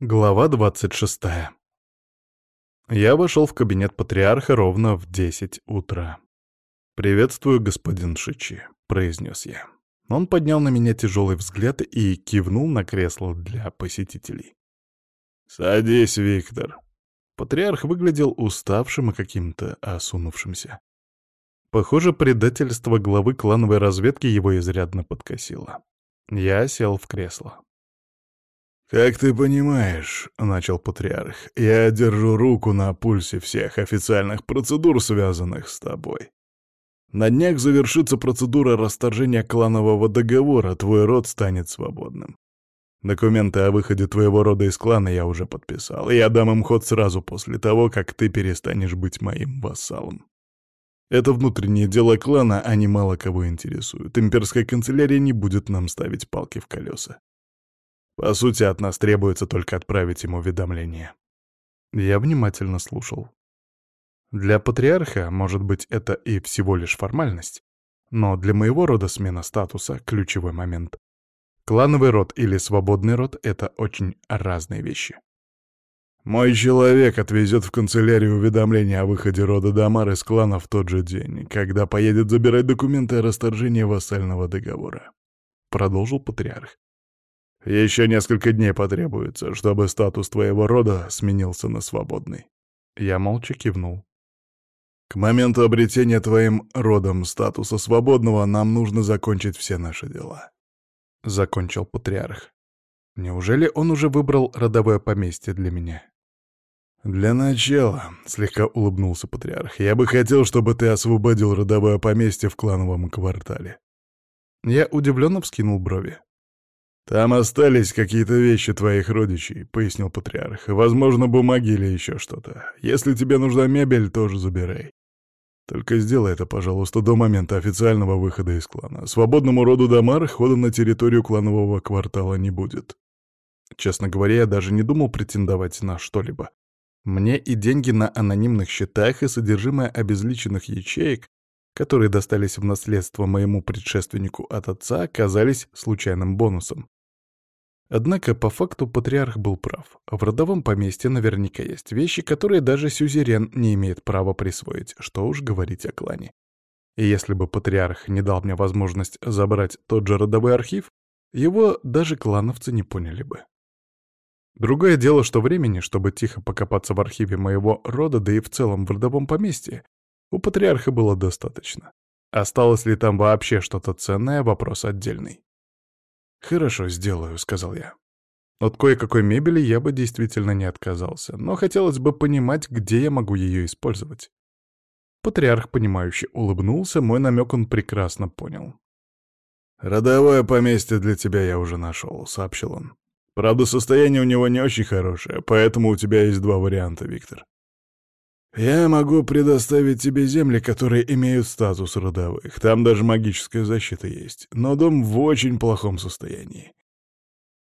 Глава 26. Я вошел в кабинет патриарха ровно в 10 утра. «Приветствую, господин Шичи», — произнес я. Он поднял на меня тяжелый взгляд и кивнул на кресло для посетителей. «Садись, Виктор». Патриарх выглядел уставшим и каким-то осунувшимся. Похоже, предательство главы клановой разведки его изрядно подкосило. Я сел в кресло. «Как ты понимаешь, — начал патриарх, — я держу руку на пульсе всех официальных процедур, связанных с тобой. На днях завершится процедура расторжения кланового договора, твой род станет свободным. Документы о выходе твоего рода из клана я уже подписал, и я дам им ход сразу после того, как ты перестанешь быть моим вассалом. Это внутреннее дело клана, они мало кого интересуют. Имперская канцелярия не будет нам ставить палки в колеса. По сути, от нас требуется только отправить ему уведомление. Я внимательно слушал. Для патриарха, может быть, это и всего лишь формальность, но для моего рода смена статуса — ключевой момент. Клановый род или свободный род — это очень разные вещи. Мой человек отвезет в канцелярию уведомление о выходе рода Дамар из клана в тот же день, когда поедет забирать документы о расторжении вассального договора. Продолжил патриарх. Еще несколько дней потребуется, чтобы статус твоего рода сменился на свободный. Я молча кивнул. К моменту обретения твоим родом статуса свободного нам нужно закончить все наши дела. Закончил патриарх. Неужели он уже выбрал родовое поместье для меня? «Для начала», — слегка улыбнулся патриарх, — «я бы хотел, чтобы ты освободил родовое поместье в клановом квартале». Я удивленно вскинул брови. «Там остались какие-то вещи твоих родичей», — пояснил патриарх. «Возможно, бумаги или еще что-то. Если тебе нужна мебель, тоже забирай. Только сделай это, пожалуйста, до момента официального выхода из клана. Свободному роду Дамар хода на территорию кланового квартала не будет». Честно говоря, я даже не думал претендовать на что-либо. Мне и деньги на анонимных счетах, и содержимое обезличенных ячеек, которые достались в наследство моему предшественнику от отца, оказались случайным бонусом. Однако по факту патриарх был прав. В родовом поместье наверняка есть вещи, которые даже сюзерен не имеет права присвоить, что уж говорить о клане. И если бы патриарх не дал мне возможность забрать тот же родовой архив, его даже клановцы не поняли бы. Другое дело, что времени, чтобы тихо покопаться в архиве моего рода, да и в целом в родовом поместье, у патриарха было достаточно. Осталось ли там вообще что-то ценное — вопрос отдельный. «Хорошо, сделаю», — сказал я. От кое-какой мебели я бы действительно не отказался, но хотелось бы понимать, где я могу ее использовать. Патриарх, понимающе улыбнулся, мой намек он прекрасно понял. «Родовое поместье для тебя я уже нашел», — сообщил он. «Правда, состояние у него не очень хорошее, поэтому у тебя есть два варианта, Виктор. Я могу предоставить тебе земли, которые имеют статус родовых. Там даже магическая защита есть. Но дом в очень плохом состоянии.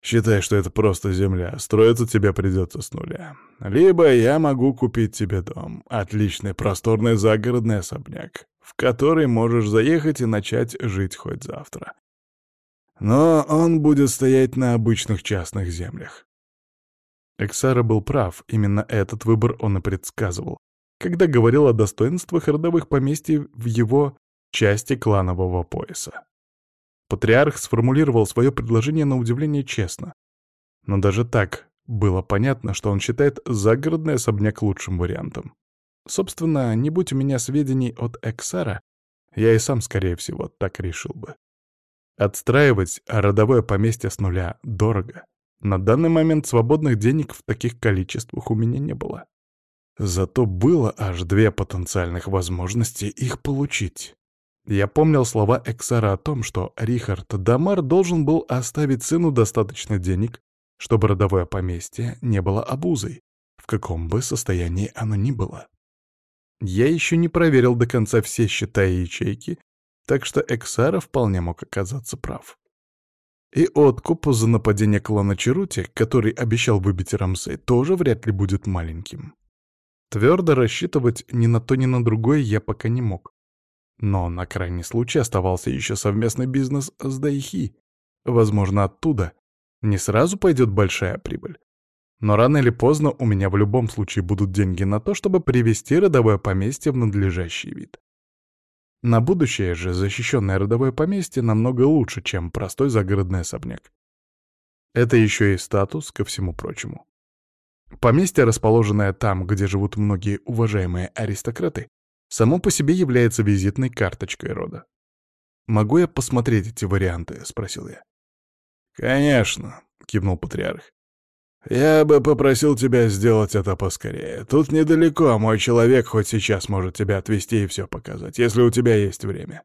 Считай, что это просто земля. Строиться тебе придется с нуля. Либо я могу купить тебе дом. Отличный просторный загородный особняк, в который можешь заехать и начать жить хоть завтра. Но он будет стоять на обычных частных землях. Эксара был прав, именно этот выбор он и предсказывал когда говорил о достоинствах родовых поместий в его части кланового пояса. Патриарх сформулировал свое предложение на удивление честно. Но даже так было понятно, что он считает загородный особняк лучшим вариантом. Собственно, не будь у меня сведений от Эксара, я и сам, скорее всего, так решил бы. Отстраивать родовое поместье с нуля дорого. На данный момент свободных денег в таких количествах у меня не было. Зато было аж две потенциальных возможности их получить. Я помнил слова Эксара о том, что Рихард Дамар должен был оставить сыну достаточно денег, чтобы родовое поместье не было обузой, в каком бы состоянии оно ни было. Я еще не проверил до конца все счета и ячейки, так что Эксара вполне мог оказаться прав. И откуп за нападение клана Черути, который обещал выбить Рамсей, тоже вряд ли будет маленьким. Твердо рассчитывать ни на то, ни на другое я пока не мог. Но на крайний случай оставался еще совместный бизнес с Дайхи. Возможно, оттуда не сразу пойдет большая прибыль. Но рано или поздно у меня в любом случае будут деньги на то, чтобы привести родовое поместье в надлежащий вид. На будущее же защищенное родовое поместье намного лучше, чем простой загородный особняк. Это еще и статус ко всему прочему. Поместье, расположенное там, где живут многие уважаемые аристократы, само по себе является визитной карточкой рода. «Могу я посмотреть эти варианты?» — спросил я. «Конечно», — кивнул патриарх. «Я бы попросил тебя сделать это поскорее. Тут недалеко, мой человек хоть сейчас может тебя отвезти и все показать, если у тебя есть время.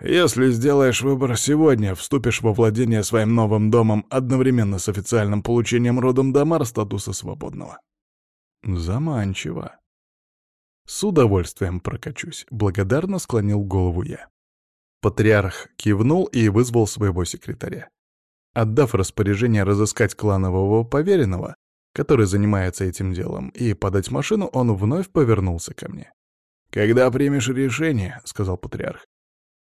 Если сделаешь выбор сегодня, вступишь во владение своим новым домом одновременно с официальным получением родом Дамар статуса свободного». «Заманчиво», с удовольствием прокачусь, благодарно склонил голову я. Патриарх кивнул и вызвал своего секретаря. Отдав распоряжение разыскать кланового поверенного, который занимается этим делом, и подать машину, он вновь повернулся ко мне. «Когда примешь решение», — сказал патриарх, —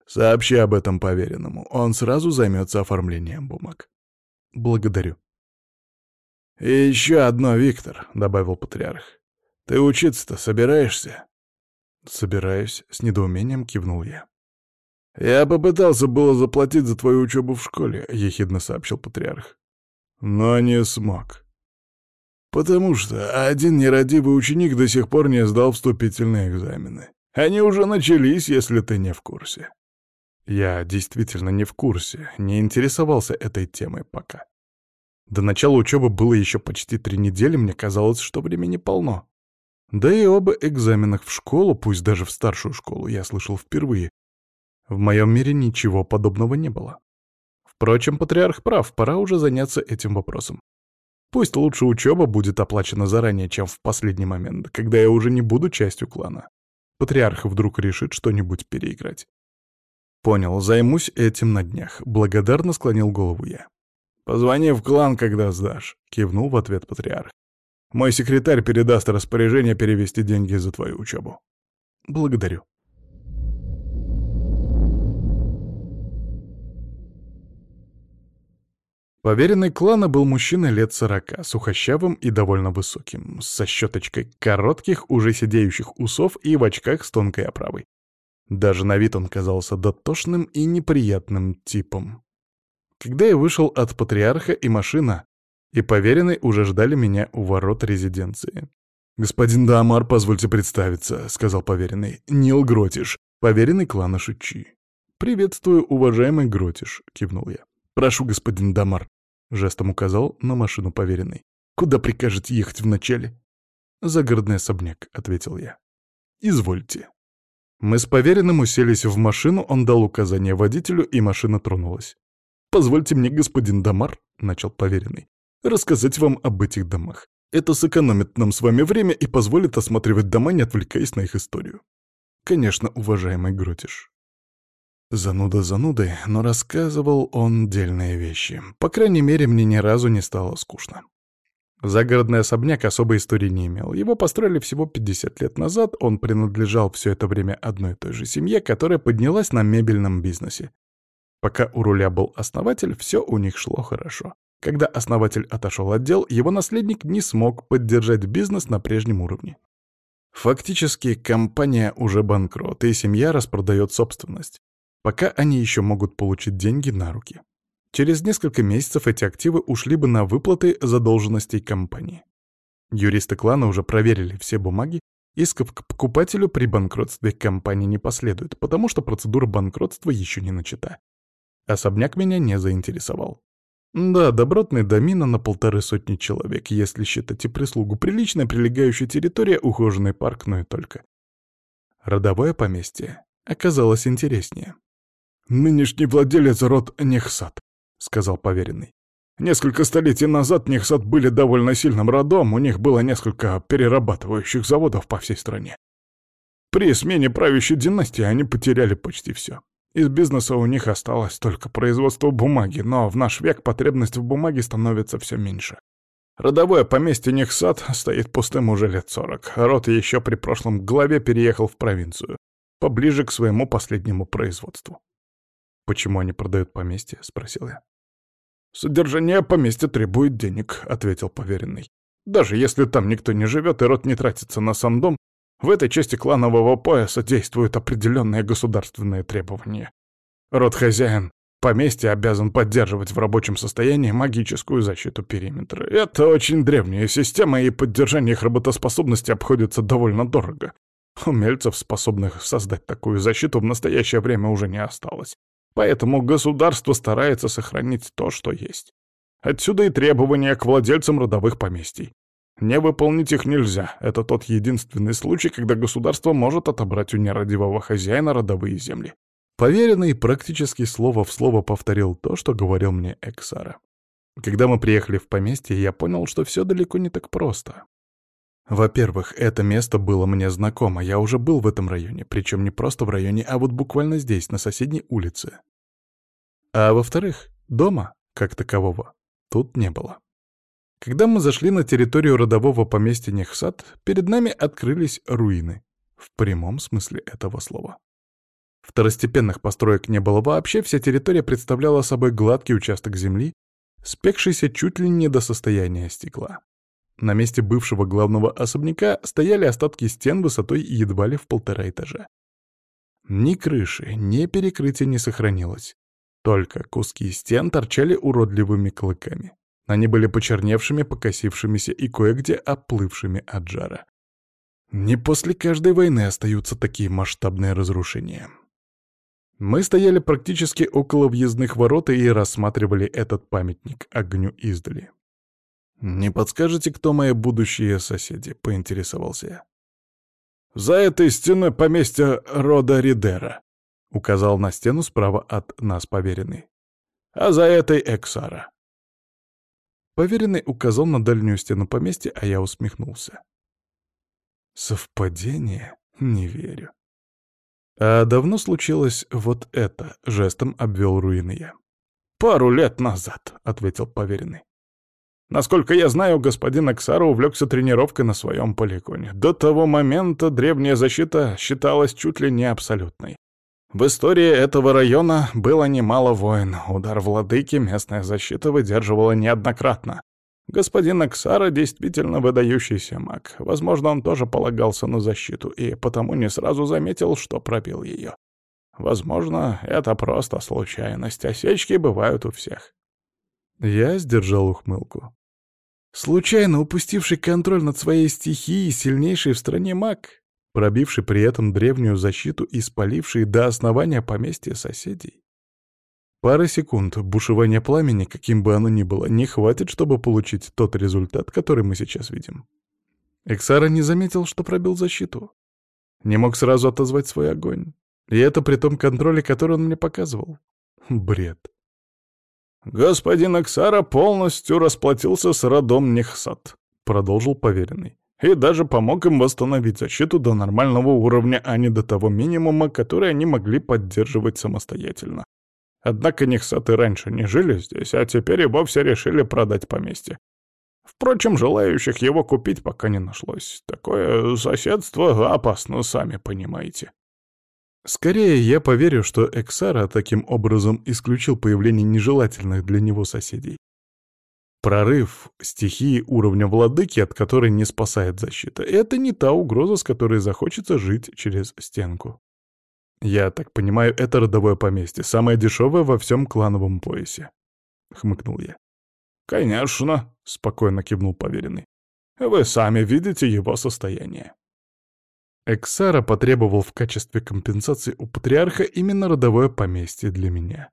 «сообщи об этом поверенному, он сразу займется оформлением бумаг». «Благодарю». «И еще одно, Виктор», — добавил патриарх. «Ты учиться-то собираешься?» «Собираюсь», — с недоумением кивнул я. «Я попытался было заплатить за твою учебу в школе», — ехидно сообщил патриарх. «Но не смог. Потому что один нерадивый ученик до сих пор не сдал вступительные экзамены. Они уже начались, если ты не в курсе». Я действительно не в курсе, не интересовался этой темой пока. До начала учебы было еще почти три недели, мне казалось, что времени полно. Да и об экзаменах в школу, пусть даже в старшую школу, я слышал впервые, в моем мире ничего подобного не было. Впрочем, патриарх прав, пора уже заняться этим вопросом. Пусть лучше учеба будет оплачена заранее, чем в последний момент, когда я уже не буду частью клана. Патриарх вдруг решит что-нибудь переиграть. Понял, займусь этим на днях. Благодарно склонил голову я. «Позвони в клан, когда сдашь», — кивнул в ответ патриарх. «Мой секретарь передаст распоряжение перевести деньги за твою учебу». «Благодарю», Поверенный клана был мужчина лет сорока, сухощавым и довольно высоким, со щеточкой коротких, уже сидеющих усов и в очках с тонкой оправой. Даже на вид он казался дотошным и неприятным типом. Когда я вышел от патриарха и машина, и поверенный уже ждали меня у ворот резиденции. «Господин Дамар, позвольте представиться», — сказал поверенный. «Нил Гротиш, поверенный клана Шичи». «Приветствую, уважаемый Гротиш», — кивнул я. «Прошу, господин Дамар, Жестом указал на машину поверенной. «Куда прикажете ехать вначале?» «Загородный особняк», — ответил я. «Извольте». Мы с поверенным уселись в машину, он дал указание водителю, и машина тронулась. «Позвольте мне, господин Дамар», — начал поверенный, — «рассказать вам об этих домах. Это сэкономит нам с вами время и позволит осматривать дома, не отвлекаясь на их историю». «Конечно, уважаемый Гротиш». Зануда занудой, но рассказывал он дельные вещи. По крайней мере, мне ни разу не стало скучно. Загородный особняк особой истории не имел. Его построили всего 50 лет назад, он принадлежал все это время одной и той же семье, которая поднялась на мебельном бизнесе. Пока у руля был основатель, все у них шло хорошо. Когда основатель отошел от дел, его наследник не смог поддержать бизнес на прежнем уровне. Фактически, компания уже банкрот, и семья распродает собственность пока они еще могут получить деньги на руки. Через несколько месяцев эти активы ушли бы на выплаты задолженностей компании. Юристы клана уже проверили все бумаги, исков к покупателю при банкротстве компании не последует, потому что процедура банкротства еще не начата. Особняк меня не заинтересовал. Да, добротный домина на полторы сотни человек, если считать и прислугу, приличная прилегающая территория, ухоженный парк, но и только. Родовое поместье оказалось интереснее. «Нынешний владелец род Нехсат», — сказал поверенный. «Несколько столетий назад Нехсат были довольно сильным родом, у них было несколько перерабатывающих заводов по всей стране. При смене правящей династии они потеряли почти все. Из бизнеса у них осталось только производство бумаги, но в наш век потребность в бумаге становится все меньше. Родовое поместье Нехсат стоит пустым уже лет сорок. Род еще при прошлом главе переехал в провинцию, поближе к своему последнему производству. «Почему они продают поместье?» — спросил я. «Содержание поместья требует денег», — ответил поверенный. «Даже если там никто не живет и род не тратится на сам дом, в этой части кланового пояса действуют определенные государственные требования. Род-хозяин поместья обязан поддерживать в рабочем состоянии магическую защиту периметра. Это очень древняя система, и поддержание их работоспособности обходится довольно дорого. Умельцев, способных создать такую защиту, в настоящее время уже не осталось. Поэтому государство старается сохранить то, что есть. Отсюда и требования к владельцам родовых поместий. Не выполнить их нельзя. Это тот единственный случай, когда государство может отобрать у нерадивого хозяина родовые земли. Поверенный практически слово в слово повторил то, что говорил мне Эксара. Когда мы приехали в поместье, я понял, что все далеко не так просто. Во-первых, это место было мне знакомо, я уже был в этом районе, причем не просто в районе, а вот буквально здесь, на соседней улице. А во-вторых, дома, как такового, тут не было. Когда мы зашли на территорию родового поместья Нехсад, перед нами открылись руины, в прямом смысле этого слова. Второстепенных построек не было вообще, вся территория представляла собой гладкий участок земли, спекшийся чуть ли не до состояния стекла. На месте бывшего главного особняка стояли остатки стен высотой едва ли в полтора этажа. Ни крыши, ни перекрытия не сохранилось. Только куски стен торчали уродливыми клыками. Они были почерневшими, покосившимися и кое-где оплывшими от жара. Не после каждой войны остаются такие масштабные разрушения. Мы стояли практически около въездных ворот и рассматривали этот памятник огню издали. «Не подскажете, кто мои будущие соседи?» — поинтересовался я. «За этой стеной поместье рода Ридера», — указал на стену справа от нас поверенный. «А за этой Эксара». Поверенный указал на дальнюю стену поместья, а я усмехнулся. «Совпадение? Не верю». «А давно случилось вот это?» — жестом обвел руины я. «Пару лет назад», — ответил поверенный. Насколько я знаю, господин Аксара увлекся тренировкой на своем полигоне. До того момента древняя защита считалась чуть ли не абсолютной. В истории этого района было немало войн. Удар владыки местная защита выдерживала неоднократно. Господин Аксара действительно выдающийся маг. Возможно, он тоже полагался на защиту и потому не сразу заметил, что пробил ее. Возможно, это просто случайность. Осечки бывают у всех. Я сдержал ухмылку. Случайно упустивший контроль над своей стихией сильнейший в стране маг, пробивший при этом древнюю защиту и спаливший до основания поместья соседей. Пары секунд бушевания пламени, каким бы оно ни было, не хватит, чтобы получить тот результат, который мы сейчас видим. Эксара не заметил, что пробил защиту. Не мог сразу отозвать свой огонь. И это при том контроле, который он мне показывал. Бред. «Господин Аксара полностью расплатился с родом Нехсат», — продолжил поверенный. «И даже помог им восстановить защиту до нормального уровня, а не до того минимума, который они могли поддерживать самостоятельно. Однако Нехсаты раньше не жили здесь, а теперь и вовсе решили продать поместье. Впрочем, желающих его купить пока не нашлось. Такое соседство опасно, сами понимаете. Скорее, я поверю, что Эксара таким образом исключил появление нежелательных для него соседей. Прорыв стихии уровня владыки, от которой не спасает защита, это не та угроза, с которой захочется жить через стенку. Я так понимаю, это родовое поместье, самое дешевое во всем клановом поясе. Хмыкнул я. «Конечно», — спокойно кивнул поверенный. «Вы сами видите его состояние». Эксара потребовал в качестве компенсации у патриарха именно родовое поместье для меня.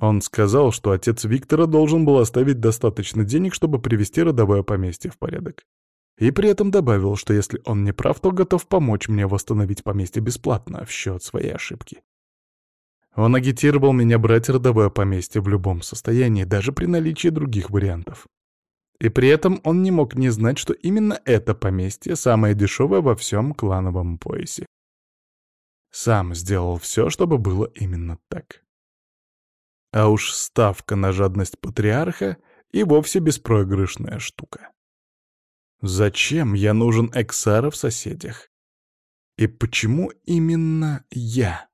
Он сказал, что отец Виктора должен был оставить достаточно денег, чтобы привести родовое поместье в порядок. И при этом добавил, что если он не прав, то готов помочь мне восстановить поместье бесплатно в счет своей ошибки. Он агитировал меня брать родовое поместье в любом состоянии, даже при наличии других вариантов. И при этом он не мог не знать, что именно это поместье самое дешевое во всем клановом поясе. Сам сделал все, чтобы было именно так. А уж ставка на жадность патриарха и вовсе беспроигрышная штука. Зачем я нужен Эксара в соседях? И почему именно я?